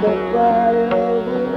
the fire.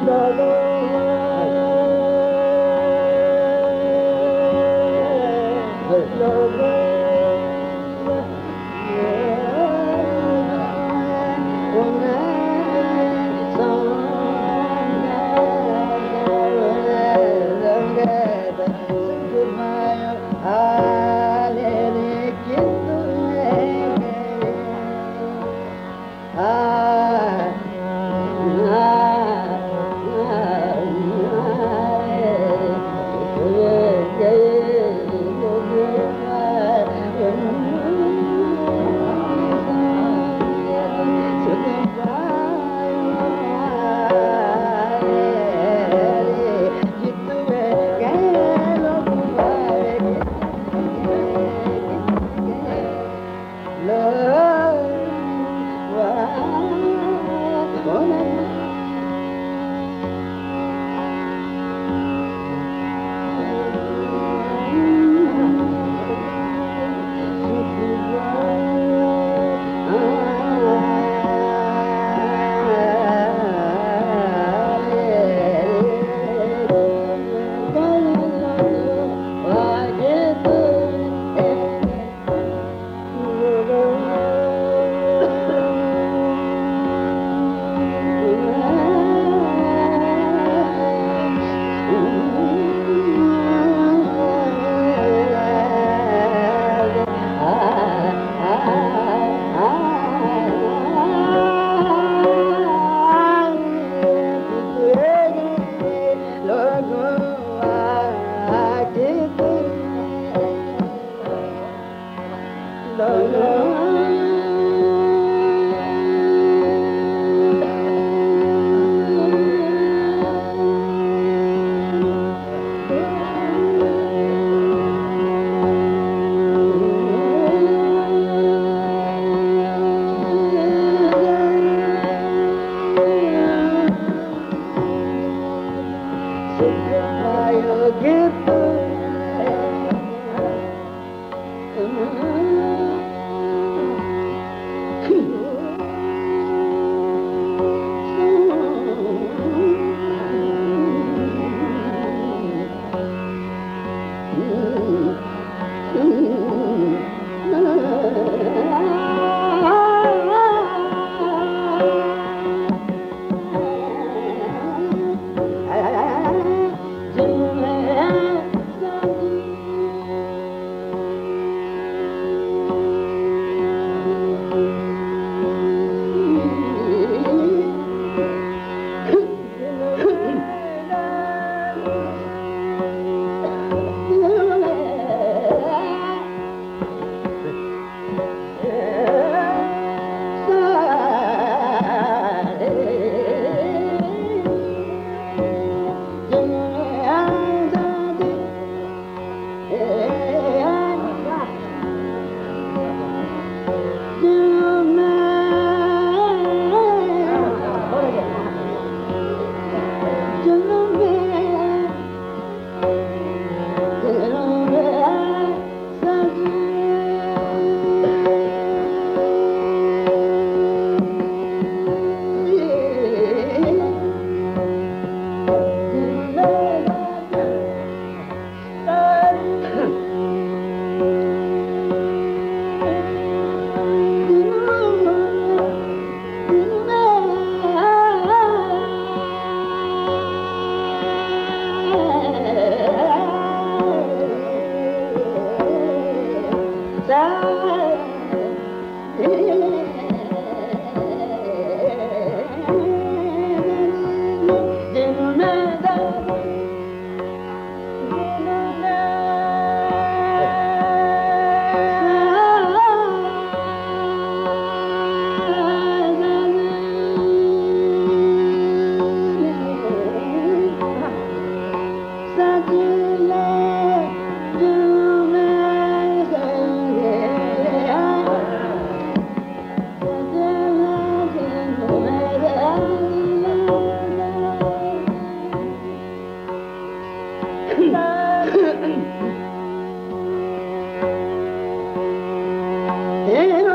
Shalom. Thank ी ಹೇಳ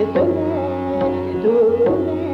Etona, Etona.